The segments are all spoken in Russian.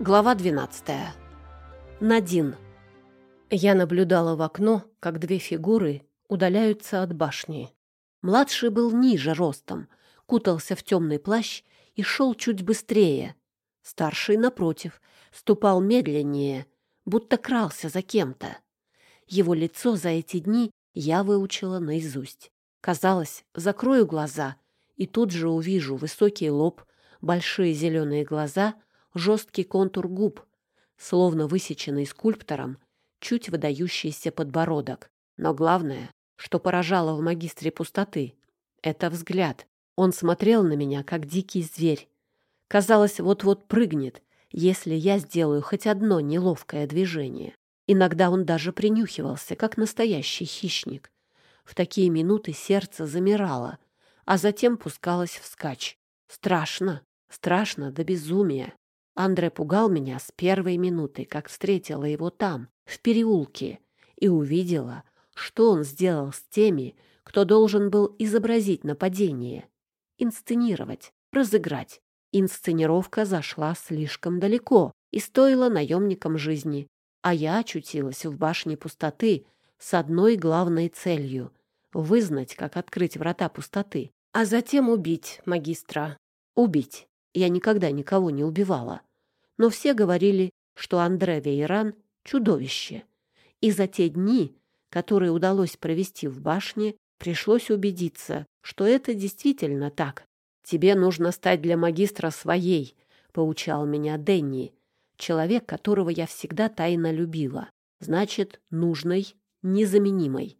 Глава 12. Надин. Я наблюдала в окно, как две фигуры удаляются от башни. Младший был ниже ростом, кутался в темный плащ и шел чуть быстрее. Старший, напротив, ступал медленнее, будто крался за кем-то. Его лицо за эти дни я выучила наизусть. Казалось, закрою глаза, и тут же увижу высокий лоб, большие зеленые глаза — жесткий контур губ, словно высеченный скульптором, чуть выдающийся подбородок. Но главное, что поражало в магистре пустоты, это взгляд. Он смотрел на меня, как дикий зверь. Казалось, вот-вот прыгнет, если я сделаю хоть одно неловкое движение. Иногда он даже принюхивался, как настоящий хищник. В такие минуты сердце замирало, а затем пускалось вскачь. Страшно, страшно до безумия. Андре пугал меня с первой минуты, как встретила его там, в переулке, и увидела, что он сделал с теми, кто должен был изобразить нападение, инсценировать, разыграть. Инсценировка зашла слишком далеко и стоила наемникам жизни, а я очутилась в башне пустоты с одной главной целью — вызнать, как открыть врата пустоты, а затем убить магистра. Убить. Я никогда никого не убивала но все говорили, что Андре Вейран — чудовище. И за те дни, которые удалось провести в башне, пришлось убедиться, что это действительно так. «Тебе нужно стать для магистра своей», — поучал меня Денни, человек, которого я всегда тайно любила. Значит, нужной, незаменимой.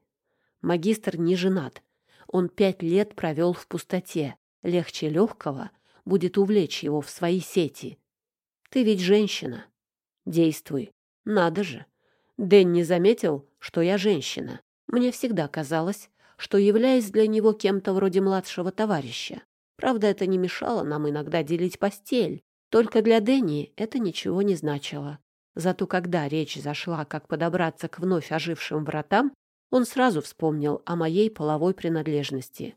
Магистр не женат. Он пять лет провел в пустоте. Легче легкого будет увлечь его в свои сети. Ты ведь женщина. Действуй. Надо же. Дэн не заметил, что я женщина. Мне всегда казалось, что являюсь для него кем-то вроде младшего товарища. Правда, это не мешало нам иногда делить постель. Только для Дэнни это ничего не значило. Зато когда речь зашла, как подобраться к вновь ожившим вратам, он сразу вспомнил о моей половой принадлежности.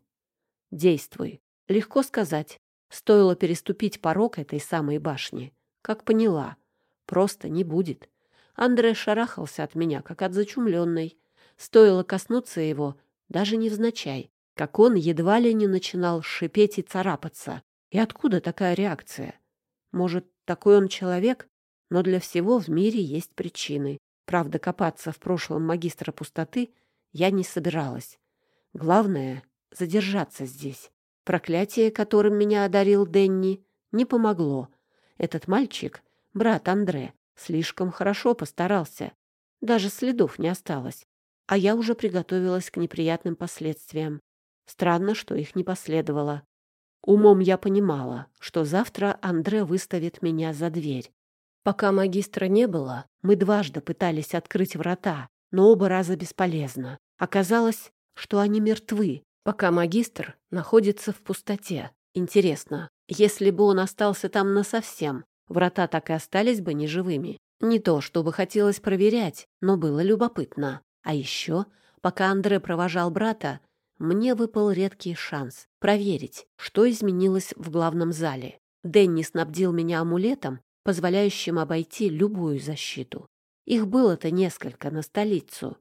«Действуй». Легко сказать. Стоило переступить порог этой самой башни, как поняла. Просто не будет. Андре шарахался от меня, как от зачумленной. Стоило коснуться его, даже невзначай, как он едва ли не начинал шипеть и царапаться. И откуда такая реакция? Может, такой он человек? Но для всего в мире есть причины. Правда, копаться в прошлом магистра пустоты я не собиралась. Главное — задержаться здесь. Проклятие, которым меня одарил Денни, не помогло. Этот мальчик, брат Андре, слишком хорошо постарался. Даже следов не осталось. А я уже приготовилась к неприятным последствиям. Странно, что их не последовало. Умом я понимала, что завтра Андре выставит меня за дверь. Пока магистра не было, мы дважды пытались открыть врата, но оба раза бесполезно. Оказалось, что они мертвы, пока магистр находится в пустоте. Интересно, если бы он остался там насовсем, врата так и остались бы неживыми. Не то, чтобы хотелось проверять, но было любопытно. А еще, пока Андре провожал брата, мне выпал редкий шанс проверить, что изменилось в главном зале. Дэнни снабдил меня амулетом, позволяющим обойти любую защиту. Их было-то несколько на столицу.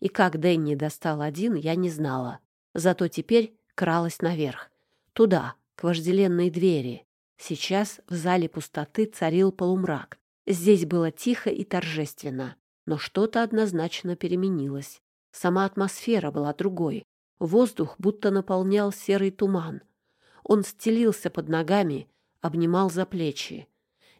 И как Дэнни достал один, я не знала. Зато теперь кралась наверх. Туда, к вожделенной двери. Сейчас в зале пустоты царил полумрак. Здесь было тихо и торжественно, но что-то однозначно переменилось. Сама атмосфера была другой. Воздух будто наполнял серый туман. Он стелился под ногами, обнимал за плечи.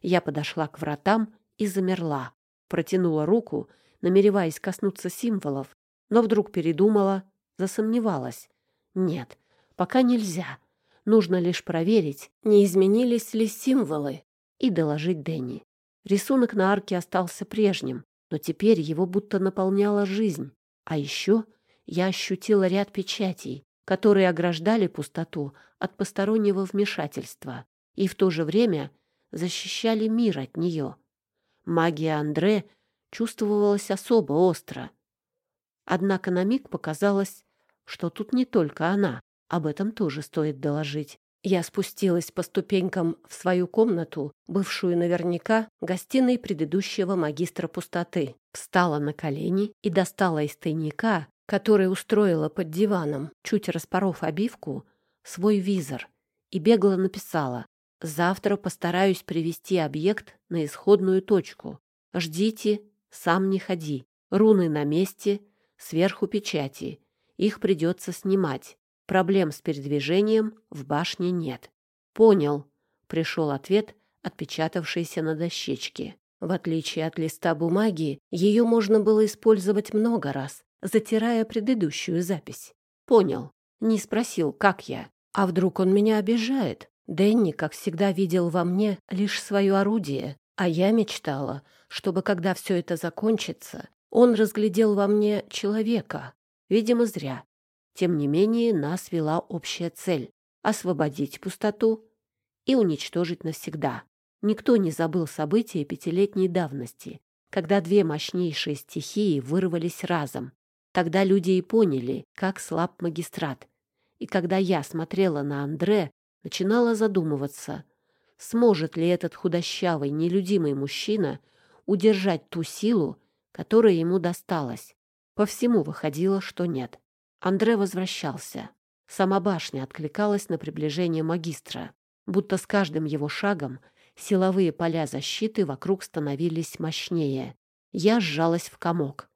Я подошла к вратам и замерла. Протянула руку, намереваясь коснуться символов, но вдруг передумала, засомневалась. Нет, пока нельзя. Нужно лишь проверить, не изменились ли символы, и доложить Дэнни. Рисунок на арке остался прежним, но теперь его будто наполняла жизнь. А еще я ощутила ряд печатей, которые ограждали пустоту от постороннего вмешательства и в то же время защищали мир от нее. Магия Андре чувствовалась особо остро. Однако на миг показалось, что тут не только она. Об этом тоже стоит доложить. Я спустилась по ступенькам в свою комнату, бывшую наверняка гостиной предыдущего магистра пустоты, встала на колени и достала из тайника, который устроила под диваном, чуть распоров обивку, свой визор и бегло написала «Завтра постараюсь привести объект на исходную точку. Ждите, сам не ходи. Руны на месте, сверху печати. Их придется снимать. Проблем с передвижением в башне нет. Понял. Пришел ответ, отпечатавшийся на дощечке. В отличие от листа бумаги, ее можно было использовать много раз, затирая предыдущую запись. Понял. Не спросил, как я. А вдруг он меня обижает? Дэнни, как всегда, видел во мне лишь свое орудие, а я мечтала, чтобы, когда все это закончится, он разглядел во мне человека. Видимо, зря. Тем не менее, нас вела общая цель — освободить пустоту и уничтожить навсегда. Никто не забыл события пятилетней давности, когда две мощнейшие стихии вырвались разом. Тогда люди и поняли, как слаб магистрат. И когда я смотрела на Андре, начинала задумываться, сможет ли этот худощавый, нелюдимый мужчина удержать ту силу, которая ему досталась. По всему выходило, что нет. Андре возвращался. Сама башня откликалась на приближение магистра, будто с каждым его шагом силовые поля защиты вокруг становились мощнее. Я сжалась в комок.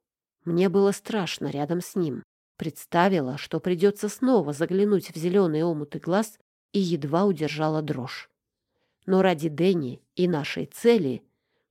Мне было страшно рядом с ним. Представила, что придется снова заглянуть в зеленые омуты глаз и едва удержала дрожь. Но ради Дэнни и нашей цели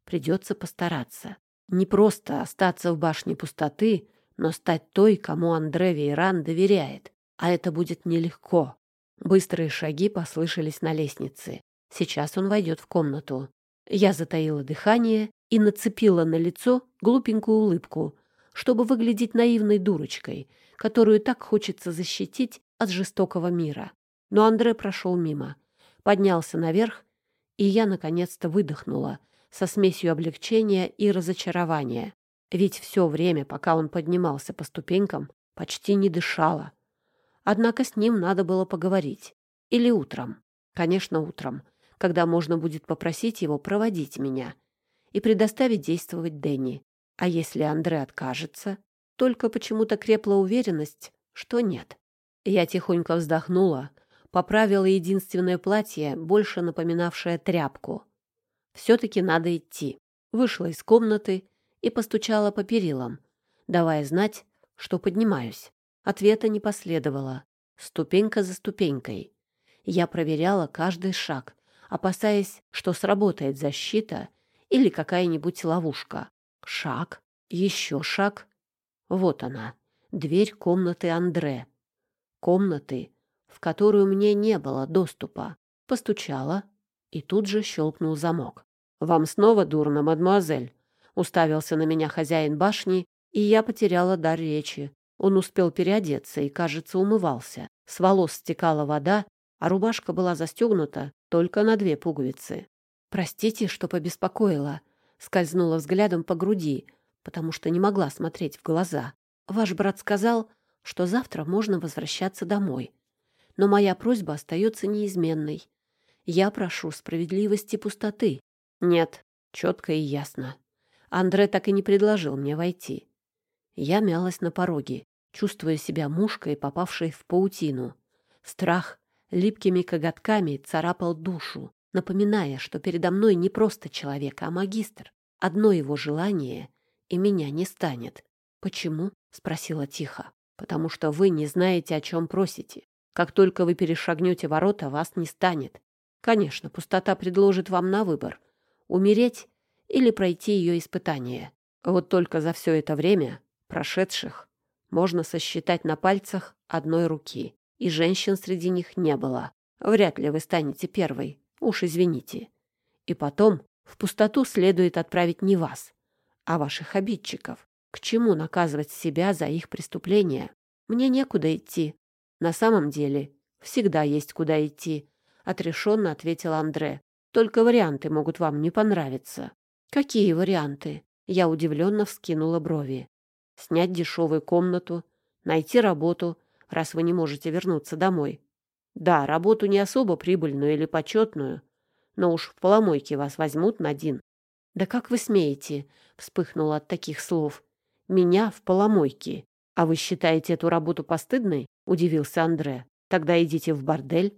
придется постараться. Не просто остаться в башне пустоты, но стать той, кому Андре Вейран доверяет. А это будет нелегко. Быстрые шаги послышались на лестнице. Сейчас он войдет в комнату. Я затаила дыхание и нацепила на лицо глупенькую улыбку, чтобы выглядеть наивной дурочкой, которую так хочется защитить от жестокого мира. Но Андре прошел мимо, поднялся наверх, и я наконец-то выдохнула со смесью облегчения и разочарования. Ведь все время, пока он поднимался по ступенькам, почти не дышала. Однако с ним надо было поговорить. Или утром. Конечно, утром, когда можно будет попросить его проводить меня и предоставить действовать Дэнни. А если Андре откажется? Только почему-то крепла уверенность, что нет. Я тихонько вздохнула, поправила единственное платье, больше напоминавшее тряпку. Все-таки надо идти. Вышла из комнаты и постучала по перилам, давая знать, что поднимаюсь. Ответа не последовало. Ступенька за ступенькой. Я проверяла каждый шаг, опасаясь, что сработает защита или какая-нибудь ловушка. Шаг, еще шаг. Вот она, дверь комнаты Андре. Комнаты, в которую мне не было доступа. Постучала, и тут же щелкнул замок. «Вам снова дурно, мадемуазель?» Уставился на меня хозяин башни, и я потеряла дар речи. Он успел переодеться и, кажется, умывался. С волос стекала вода, а рубашка была застегнута только на две пуговицы. «Простите, что побеспокоила», — скользнула взглядом по груди, потому что не могла смотреть в глаза. «Ваш брат сказал, что завтра можно возвращаться домой. Но моя просьба остается неизменной. Я прошу справедливости пустоты». «Нет», — четко и ясно. Андре так и не предложил мне войти. Я мялась на пороге, чувствуя себя мушкой, попавшей в паутину. Страх липкими коготками царапал душу, напоминая, что передо мной не просто человек, а магистр. Одно его желание, и меня не станет. «Почему?» — спросила тихо. «Потому что вы не знаете, о чем просите. Как только вы перешагнете ворота, вас не станет. Конечно, пустота предложит вам на выбор — умереть или пройти ее испытание. Вот только за все это время, прошедших, можно сосчитать на пальцах одной руки, и женщин среди них не было. Вряд ли вы станете первой, уж извините. И потом в пустоту следует отправить не вас, а ваших обидчиков. К чему наказывать себя за их преступления? Мне некуда идти. На самом деле, всегда есть куда идти, — отрешенно ответил Андре. Только варианты могут вам не понравиться. «Какие варианты?» Я удивленно вскинула брови. «Снять дешевую комнату, найти работу, раз вы не можете вернуться домой. Да, работу не особо прибыльную или почетную, но уж в поломойке вас возьмут на один. Да как вы смеете? Вспыхнула от таких слов. Меня в поломойке. А вы считаете эту работу постыдной? Удивился Андре. Тогда идите в бордель.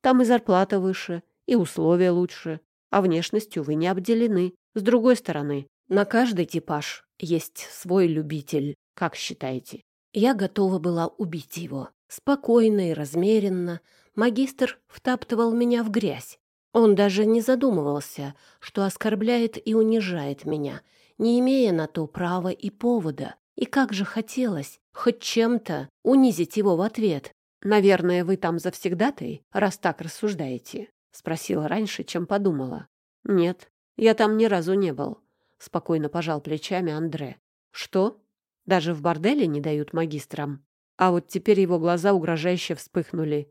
Там и зарплата выше, и условия лучше, а внешностью вы не обделены. С другой стороны, на каждый типаж есть свой любитель. Как считаете? Я готова была убить его. Спокойно и размеренно магистр втаптывал меня в грязь. Он даже не задумывался, что оскорбляет и унижает меня, не имея на то права и повода. И как же хотелось хоть чем-то унизить его в ответ. «Наверное, вы там завсегдатай, раз так рассуждаете?» — спросила раньше, чем подумала. «Нет, я там ни разу не был», — спокойно пожал плечами Андре. «Что? Даже в борделе не дают магистрам?» А вот теперь его глаза угрожающе вспыхнули.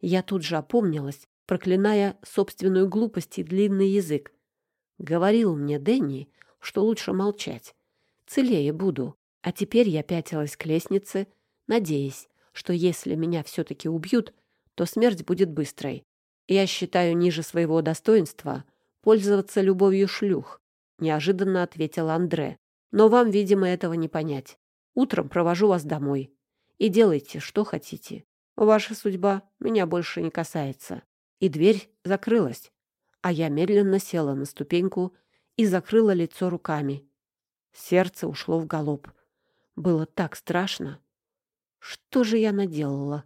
Я тут же опомнилась, проклиная собственную глупость и длинный язык. Говорил мне Дэнни, что лучше молчать. Целее буду. А теперь я пятилась к лестнице, надеясь, что если меня все-таки убьют, то смерть будет быстрой. Я считаю ниже своего достоинства пользоваться любовью шлюх, неожиданно ответил Андре. Но вам, видимо, этого не понять. Утром провожу вас домой. И делайте, что хотите. Ваша судьба меня больше не касается. И дверь закрылась, а я медленно села на ступеньку и закрыла лицо руками. Сердце ушло в галоп. Было так страшно. Что же я наделала?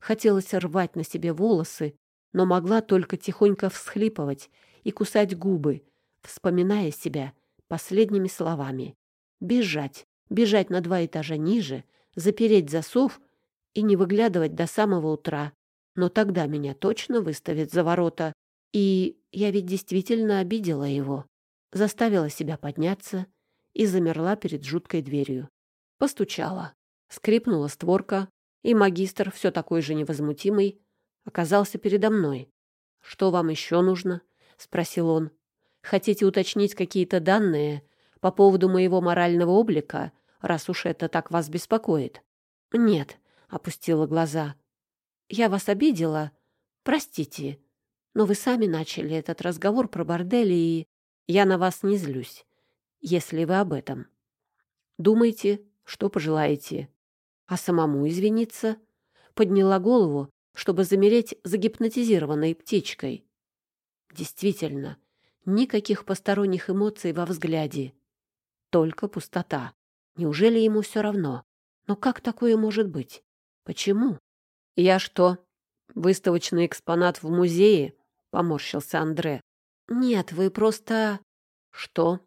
Хотелось рвать на себе волосы, но могла только тихонько всхлипывать и кусать губы, вспоминая себя последними словами. Бежать, бежать на два этажа ниже, запереть засов и не выглядывать до самого утра. Но тогда меня точно выставят за ворота. И я ведь действительно обидела его. Заставила себя подняться и замерла перед жуткой дверью. Постучала. Скрипнула створка, и магистр, все такой же невозмутимый, оказался передо мной. «Что вам еще нужно?» — спросил он. «Хотите уточнить какие-то данные по поводу моего морального облика, раз уж это так вас беспокоит?» «Нет», — опустила глаза. «Я вас обидела? Простите. Но вы сами начали этот разговор про бордели, и я на вас не злюсь, если вы об этом. Думайте, что пожелаете. А самому извиниться?» Подняла голову, чтобы замереть загипнотизированной птичкой. Действительно, никаких посторонних эмоций во взгляде. Только пустота. Неужели ему все равно? Но как такое может быть? Почему? Я что, выставочный экспонат в музее? Поморщился Андре. Нет, вы просто... Что?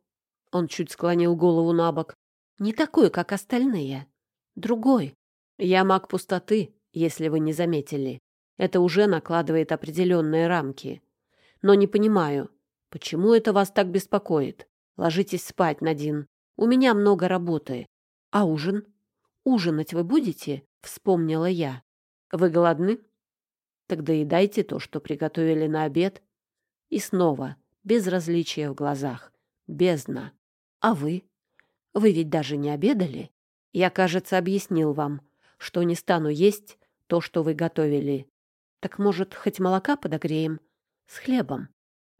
Он чуть склонил голову на бок. Не такой, как остальные. Другой. Я маг пустоты, если вы не заметили. Это уже накладывает определенные рамки. Но не понимаю, почему это вас так беспокоит? Ложитесь спать, Надин. У меня много работы. А ужин? Ужинать вы будете? Вспомнила я. Вы голодны? Тогда и дайте то, что приготовили на обед. И снова безразличие в глазах. Бездна. А вы? Вы ведь даже не обедали? Я, кажется, объяснил вам, что не стану есть то, что вы готовили. Так, может, хоть молока подогреем? С хлебом.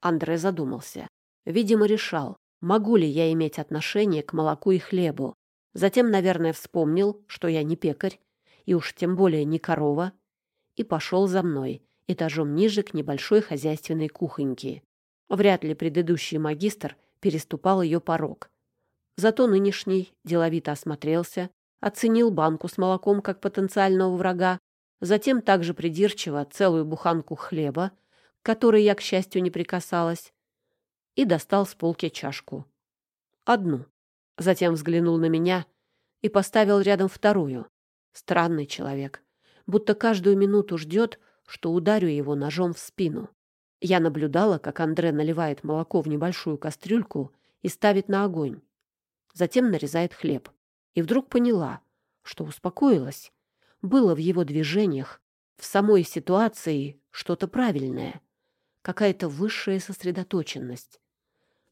Андре задумался. Видимо, решал, могу ли я иметь отношение к молоку и хлебу. Затем, наверное, вспомнил, что я не пекарь, и уж тем более не корова, и пошел за мной, этажом ниже к небольшой хозяйственной кухоньке. Вряд ли предыдущий магистр переступал ее порог. Зато нынешний деловито осмотрелся, оценил банку с молоком как потенциального врага, затем также придирчиво целую буханку хлеба, которой я, к счастью, не прикасалась, и достал с полки чашку. Одну. Затем взглянул на меня и поставил рядом вторую. Странный человек, будто каждую минуту ждет, что ударю его ножом в спину. Я наблюдала, как Андре наливает молоко в небольшую кастрюльку и ставит на огонь. Затем нарезает хлеб. И вдруг поняла, что успокоилась. Было в его движениях, в самой ситуации что-то правильное, какая-то высшая сосредоточенность.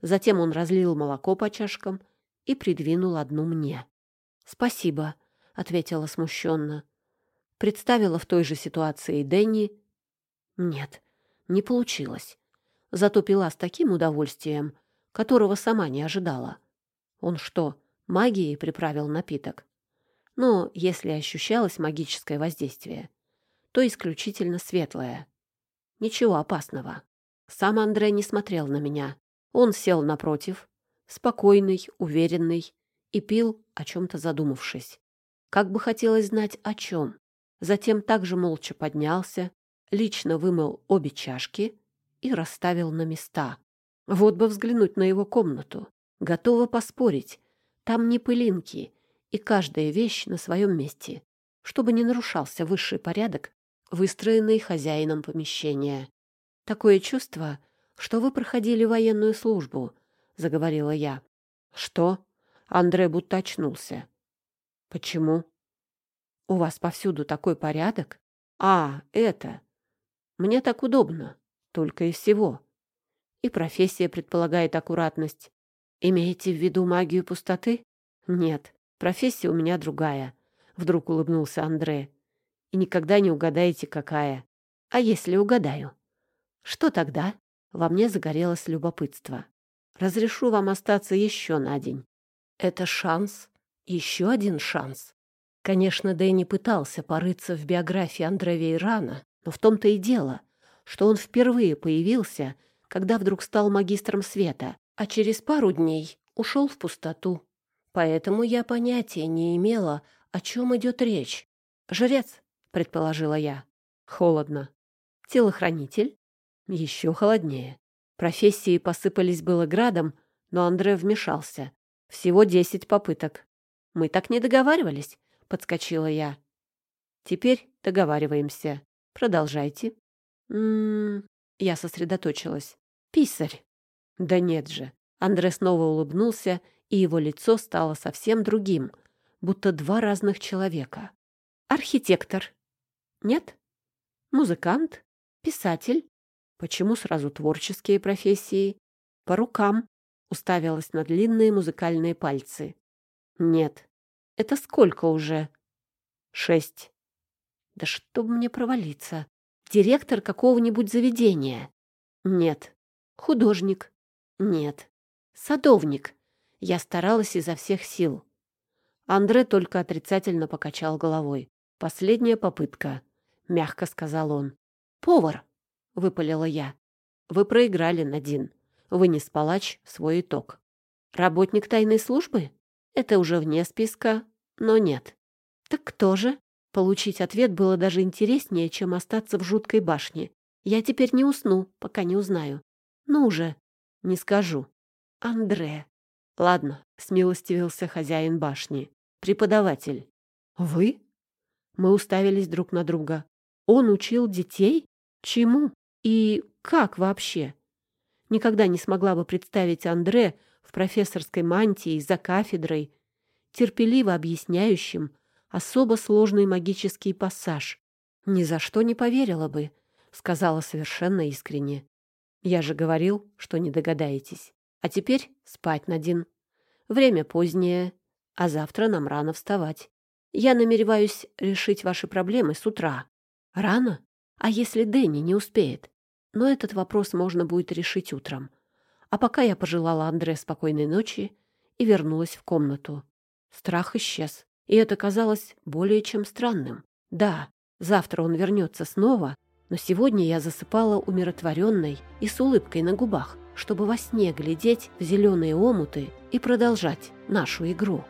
Затем он разлил молоко по чашкам и придвинул одну мне. «Спасибо», — ответила смущенно. Представила в той же ситуации Дэнни Нет, не получилось. Зато пила с таким удовольствием, которого сама не ожидала. Он что, магией приправил напиток? Но если ощущалось магическое воздействие, то исключительно светлое. Ничего опасного. Сам Андрей не смотрел на меня. Он сел напротив, спокойный, уверенный, и пил, о чем-то задумавшись. Как бы хотелось знать, о чем. Затем также молча поднялся, лично вымыл обе чашки и расставил на места. Вот бы взглянуть на его комнату. Готова поспорить. Там не пылинки, и каждая вещь на своем месте, чтобы не нарушался высший порядок, выстроенный хозяином помещения. Такое чувство, что вы проходили военную службу, заговорила я. Что? Андре будто очнулся. Почему? У вас повсюду такой порядок? А, это. Мне так удобно, только и всего. И профессия предполагает аккуратность. Имеете в виду магию пустоты? Нет, профессия у меня другая. Вдруг улыбнулся Андре. И никогда не угадаете, какая. А если угадаю? Что тогда? Во мне загорелось любопытство. Разрешу вам остаться еще на день. Это шанс. Еще один шанс. Конечно, Дэнни пытался порыться в биографии Андре Вейрана, но в том-то и дело, что он впервые появился, когда вдруг стал магистром света, а через пару дней ушел в пустоту. Поэтому я понятия не имела, о чем идет речь. «Жрец», — предположила я. Холодно. «Телохранитель?» Еще холоднее. Профессии посыпались было градом, но Андре вмешался. Всего десять попыток. «Мы так не договаривались», — подскочила я. «Теперь договариваемся. Продолжайте». «М-м-м...» Я сосредоточилась. «Писарь». «Да нет же». Андре снова улыбнулся, и его лицо стало совсем другим, будто два разных человека. «Архитектор». «Нет?» «Музыкант?» «Писатель?» Почему сразу творческие профессии? По рукам. Уставилась на длинные музыкальные пальцы. Нет. Это сколько уже? Шесть. Да чтоб мне провалиться. Директор какого-нибудь заведения? Нет. Художник? Нет. Садовник? Я старалась изо всех сил. Андре только отрицательно покачал головой. Последняя попытка, мягко сказал он. Повар. — выпалила я. «Вы проиграли, Надин. Вынес палач свой итог. Работник тайной службы? Это уже вне списка, но нет. Так кто же?» Получить ответ было даже интереснее, чем остаться в жуткой башне. Я теперь не усну, пока не узнаю. Ну уже, не скажу. Андре. Ладно, смилостивился хозяин башни. Преподаватель. Вы? Мы уставились друг на друга. Он учил детей? Чему? И как вообще? Никогда не смогла бы представить Андре в профессорской мантии за кафедрой, терпеливо объясняющим особо сложный магический пассаж. Ни за что не поверила бы, сказала совершенно искренне. Я же говорил, что не догадаетесь. А теперь спать, Надин. Время позднее, а завтра нам рано вставать. Я намереваюсь решить ваши проблемы с утра. Рано? А если Дэнни не успеет? Но этот вопрос можно будет решить утром. А пока я пожелала Андре спокойной ночи и вернулась в комнату. Страх исчез, и это казалось более чем странным. Да, завтра он вернется снова, но сегодня я засыпала умиротворенной и с улыбкой на губах, чтобы во сне глядеть в зеленые омуты и продолжать нашу игру.